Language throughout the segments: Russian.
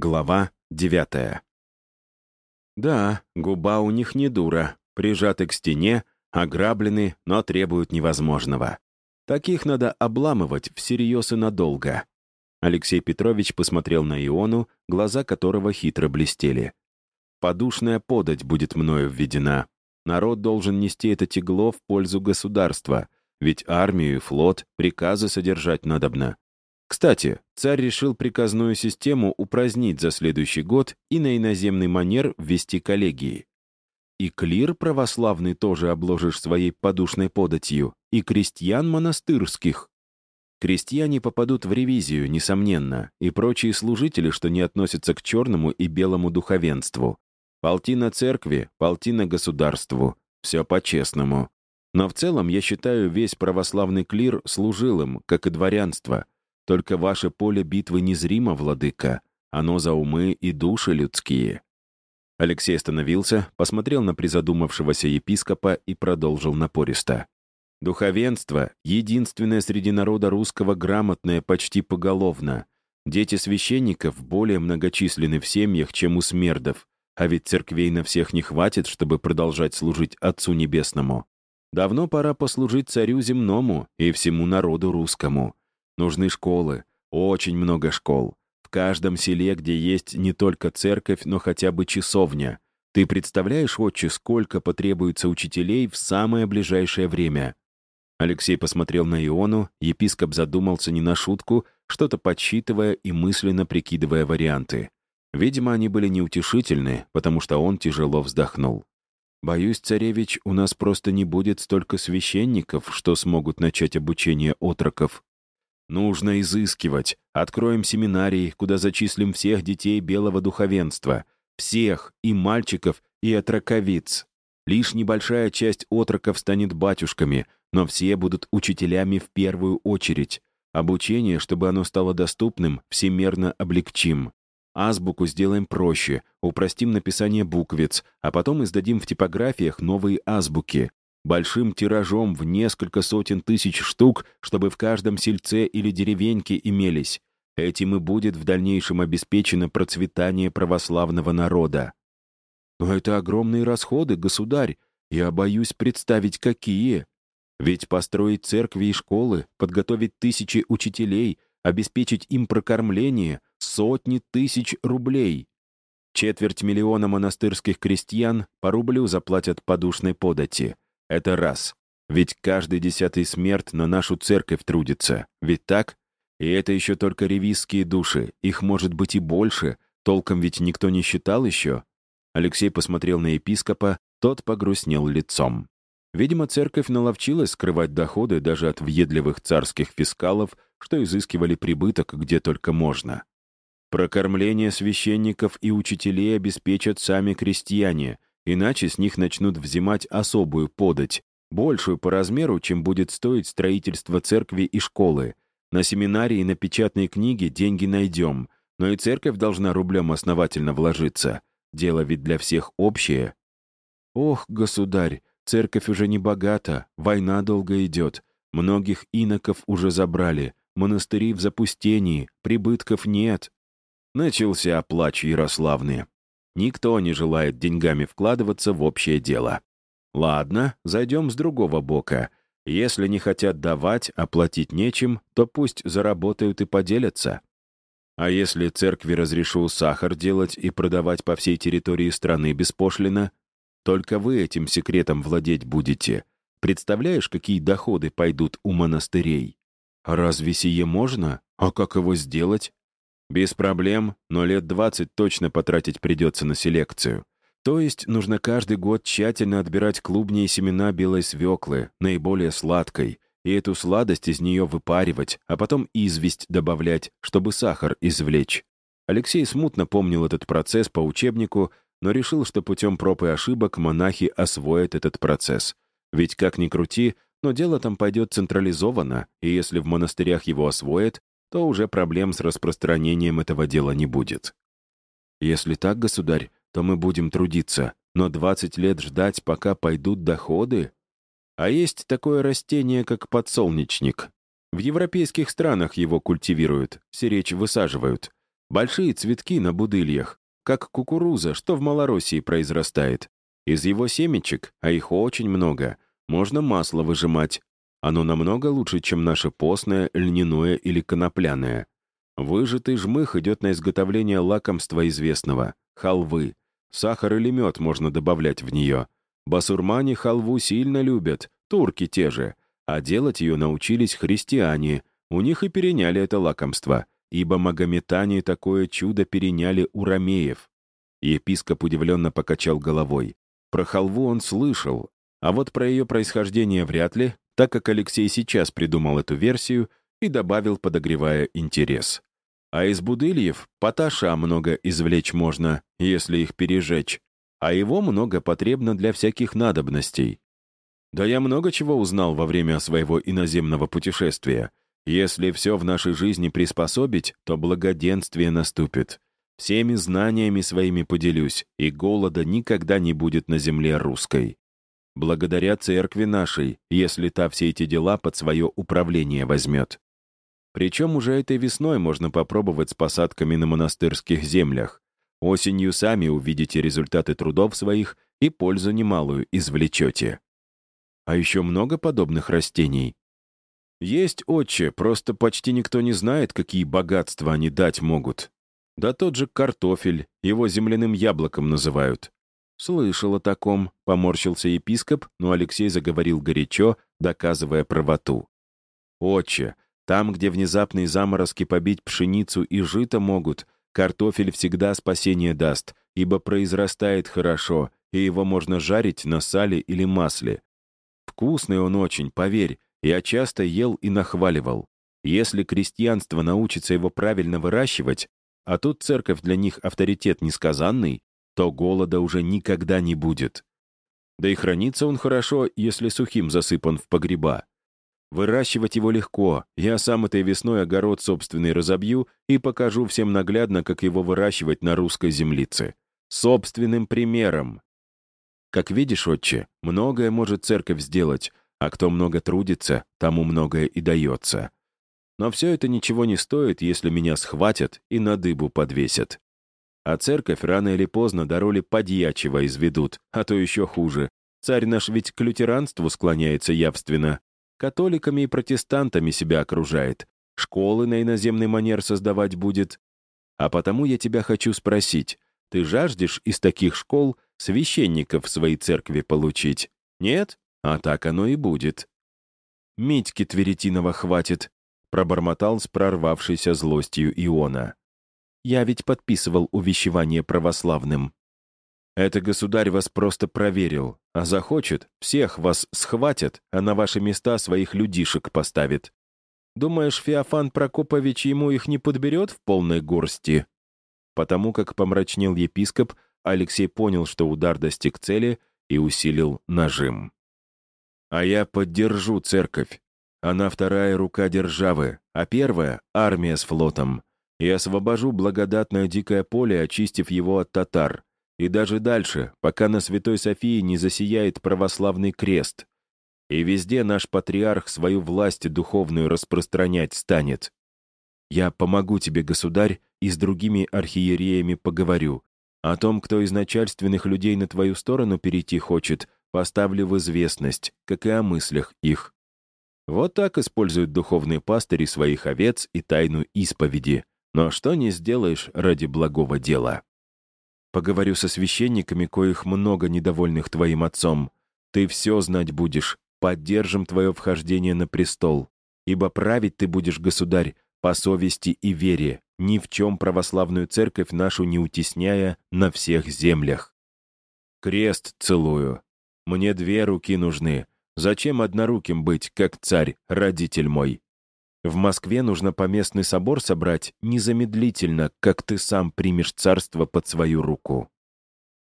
Глава девятая. Да, губа у них не дура, прижаты к стене, ограблены, но требуют невозможного. Таких надо обламывать всерьез и надолго. Алексей Петрович посмотрел на Иону, глаза которого хитро блестели. «Подушная подать будет мною введена. Народ должен нести это тягло в пользу государства, ведь армию и флот приказы содержать надобно. Кстати, царь решил приказную систему упразднить за следующий год и на иноземный манер ввести коллегии. И клир православный тоже обложишь своей подушной податью, и крестьян монастырских. Крестьяне попадут в ревизию, несомненно, и прочие служители, что не относятся к черному и белому духовенству. Полтина церкви, полтина государству. Все по-честному. Но в целом я считаю весь православный клир служилым, как и дворянство — только ваше поле битвы незримо, владыка. Оно за умы и души людские». Алексей остановился, посмотрел на призадумавшегося епископа и продолжил напористо. «Духовенство — единственное среди народа русского грамотное почти поголовно. Дети священников более многочисленны в семьях, чем у смердов, а ведь церквей на всех не хватит, чтобы продолжать служить Отцу Небесному. Давно пора послужить царю земному и всему народу русскому. Нужны школы, очень много школ. В каждом селе, где есть не только церковь, но хотя бы часовня. Ты представляешь, отче, сколько потребуется учителей в самое ближайшее время?» Алексей посмотрел на Иону, епископ задумался не на шутку, что-то подсчитывая и мысленно прикидывая варианты. Видимо, они были неутешительны, потому что он тяжело вздохнул. «Боюсь, царевич, у нас просто не будет столько священников, что смогут начать обучение отроков», Нужно изыскивать. Откроем семинарии, куда зачислим всех детей белого духовенства. Всех, и мальчиков, и отроковиц. Лишь небольшая часть отроков станет батюшками, но все будут учителями в первую очередь. Обучение, чтобы оно стало доступным, всемерно облегчим. Азбуку сделаем проще, упростим написание буквиц, а потом издадим в типографиях новые азбуки большим тиражом в несколько сотен тысяч штук, чтобы в каждом сельце или деревеньке имелись. Этим и будет в дальнейшем обеспечено процветание православного народа. Но это огромные расходы, государь. Я боюсь представить, какие. Ведь построить церкви и школы, подготовить тысячи учителей, обеспечить им прокормление — сотни тысяч рублей. Четверть миллиона монастырских крестьян по рублю заплатят подушной подати — это раз. Ведь каждый десятый смерть на нашу церковь трудится. Ведь так? И это еще только ревизские души. Их может быть и больше. Толком ведь никто не считал еще. Алексей посмотрел на епископа, тот погрустнел лицом. Видимо, церковь наловчилась скрывать доходы даже от въедливых царских фискалов, что изыскивали прибыток где только можно. Прокормление священников и учителей обеспечат сами крестьяне, Иначе с них начнут взимать особую подать, большую по размеру, чем будет стоить строительство церкви и школы. На семинарии и на печатные книги деньги найдем, но и церковь должна рублем основательно вложиться. Дело ведь для всех общее. Ох, государь, церковь уже не богата, война долго идет, многих иноков уже забрали, монастыри в запустении, прибытков нет. Начался плач Ярославный. Никто не желает деньгами вкладываться в общее дело. Ладно, зайдем с другого бока. Если не хотят давать, а платить нечем, то пусть заработают и поделятся. А если церкви разрешу сахар делать и продавать по всей территории страны беспошлино, только вы этим секретом владеть будете. Представляешь, какие доходы пойдут у монастырей? Разве сие можно? А как его сделать? Без проблем, но лет 20 точно потратить придется на селекцию. То есть нужно каждый год тщательно отбирать клубни и семена белой свеклы, наиболее сладкой, и эту сладость из нее выпаривать, а потом известь добавлять, чтобы сахар извлечь. Алексей смутно помнил этот процесс по учебнику, но решил, что путем проб и ошибок монахи освоят этот процесс. Ведь как ни крути, но дело там пойдет централизованно, и если в монастырях его освоят, то уже проблем с распространением этого дела не будет. Если так, государь, то мы будем трудиться, но 20 лет ждать, пока пойдут доходы? А есть такое растение, как подсолнечник. В европейских странах его культивируют, сиречь высаживают. Большие цветки на будыльях, как кукуруза, что в Малороссии произрастает. Из его семечек, а их очень много, можно масло выжимать. Оно намного лучше, чем наше постное, льняное или конопляное. Выжатый жмых идет на изготовление лакомства известного — халвы. Сахар или мед можно добавлять в нее. Басурмане халву сильно любят, турки те же. А делать ее научились христиане. У них и переняли это лакомство, ибо магометане такое чудо переняли у ромеев. Епископ удивленно покачал головой. Про халву он слышал, а вот про ее происхождение вряд ли, так как Алексей сейчас придумал эту версию и добавил, подогревая интерес. А из будыльев поташа много извлечь можно, если их пережечь, а его много потребно для всяких надобностей. Да я много чего узнал во время своего иноземного путешествия. Если все в нашей жизни приспособить, то благоденствие наступит. Всеми знаниями своими поделюсь, и голода никогда не будет на земле русской. Благодаря церкви нашей, если та все эти дела под свое управление возьмет. Причем уже этой весной можно попробовать с посадками на монастырских землях. Осенью сами увидите результаты трудов своих и пользу немалую извлечете. А еще много подобных растений. Есть, отче, просто почти никто не знает, какие богатства они дать могут. Да тот же картофель, его земляным яблоком называют. Слышал о таком, поморщился епископ, но Алексей заговорил горячо, доказывая правоту. Отче, там, где внезапные заморозки побить пшеницу и жито могут, картофель всегда спасение даст, ибо произрастает хорошо, и его можно жарить на сале или масле. Вкусный он очень, поверь, я часто ел и нахваливал. Если крестьянство научится его правильно выращивать, а тут церковь для них авторитет несказанный, то голода уже никогда не будет. Да и хранится он хорошо, если сухим засыпан в погреба. Выращивать его легко. Я сам этой весной огород собственный разобью и покажу всем наглядно, как его выращивать на русской землице. Собственным примером. Как видишь, отче, многое может церковь сделать, а кто много трудится, тому многое и дается. Но все это ничего не стоит, если меня схватят и на дыбу подвесят. А церковь рано или поздно до роли подьячего изведут, а то еще хуже. Царь наш ведь к лютеранству склоняется явственно, католиками и протестантами себя окружает, школы на иноземный манер создавать будет. А потому я тебя хочу спросить, ты жаждешь из таких школ священников в своей церкви получить? Нет? А так оно и будет. Митьки Тверетинова хватит, пробормотал с прорвавшейся злостью Иона. Я ведь подписывал увещевание православным. Это государь вас просто проверил, а захочет, всех вас схватят, а на ваши места своих людишек поставит. Думаешь, Феофан Прокопович ему их не подберет в полной горсти?» Потому как помрачнел епископ, Алексей понял, что удар достиг цели и усилил нажим. «А я поддержу церковь. Она вторая рука державы, а первая — армия с флотом. И освобожу благодатное дикое поле, очистив его от татар. И даже дальше, пока на Святой Софии не засияет православный крест. И везде наш патриарх свою власть духовную распространять станет. Я помогу тебе, государь, и с другими архиереями поговорю. О том, кто из начальственных людей на твою сторону перейти хочет, поставлю в известность, как и о мыслях их. Вот так используют духовные пастыри своих овец и тайну исповеди. Но что не сделаешь ради благого дела? Поговорю со священниками, коих много недовольных твоим отцом. Ты все знать будешь, поддержим твое вхождение на престол. Ибо править ты будешь, государь, по совести и вере, ни в чем православную церковь нашу не утесняя на всех землях. Крест целую. Мне две руки нужны. Зачем одноруким быть, как царь, родитель мой? В Москве нужно поместный собор собрать незамедлительно, как ты сам примешь царство под свою руку.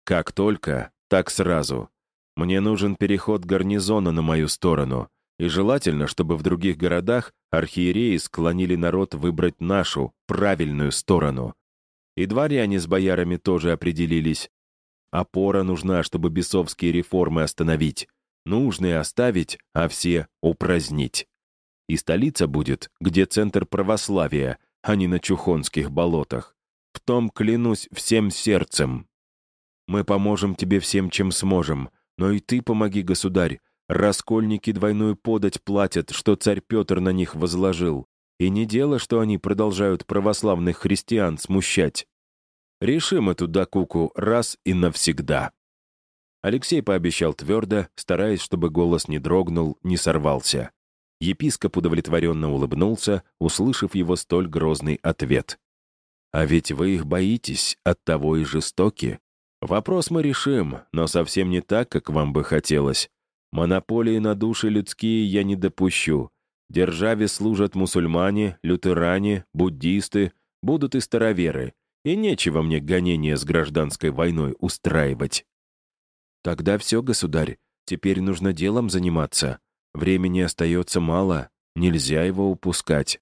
Как только, так сразу. Мне нужен переход гарнизона на мою сторону, и желательно, чтобы в других городах архиереи склонили народ выбрать нашу, правильную сторону. И дворяне с боярами тоже определились. Опора нужна, чтобы бесовские реформы остановить. Нужные оставить, а все упразднить. И столица будет, где центр православия, а не на Чухонских болотах. В том клянусь всем сердцем. Мы поможем тебе всем, чем сможем, но и ты помоги, государь. Раскольники двойную подать платят, что царь Петр на них возложил. И не дело, что они продолжают православных христиан смущать. Решим эту докуку раз и навсегда. Алексей пообещал твердо, стараясь, чтобы голос не дрогнул, не сорвался. Епископ удовлетворенно улыбнулся, услышав его столь грозный ответ. «А ведь вы их боитесь, оттого и жестоки. Вопрос мы решим, но совсем не так, как вам бы хотелось. Монополии на души людские я не допущу. Державе служат мусульмане, лютеране, буддисты, будут и староверы, и нечего мне гонения с гражданской войной устраивать». «Тогда все, государь, теперь нужно делом заниматься. Времени остается мало, нельзя его упускать».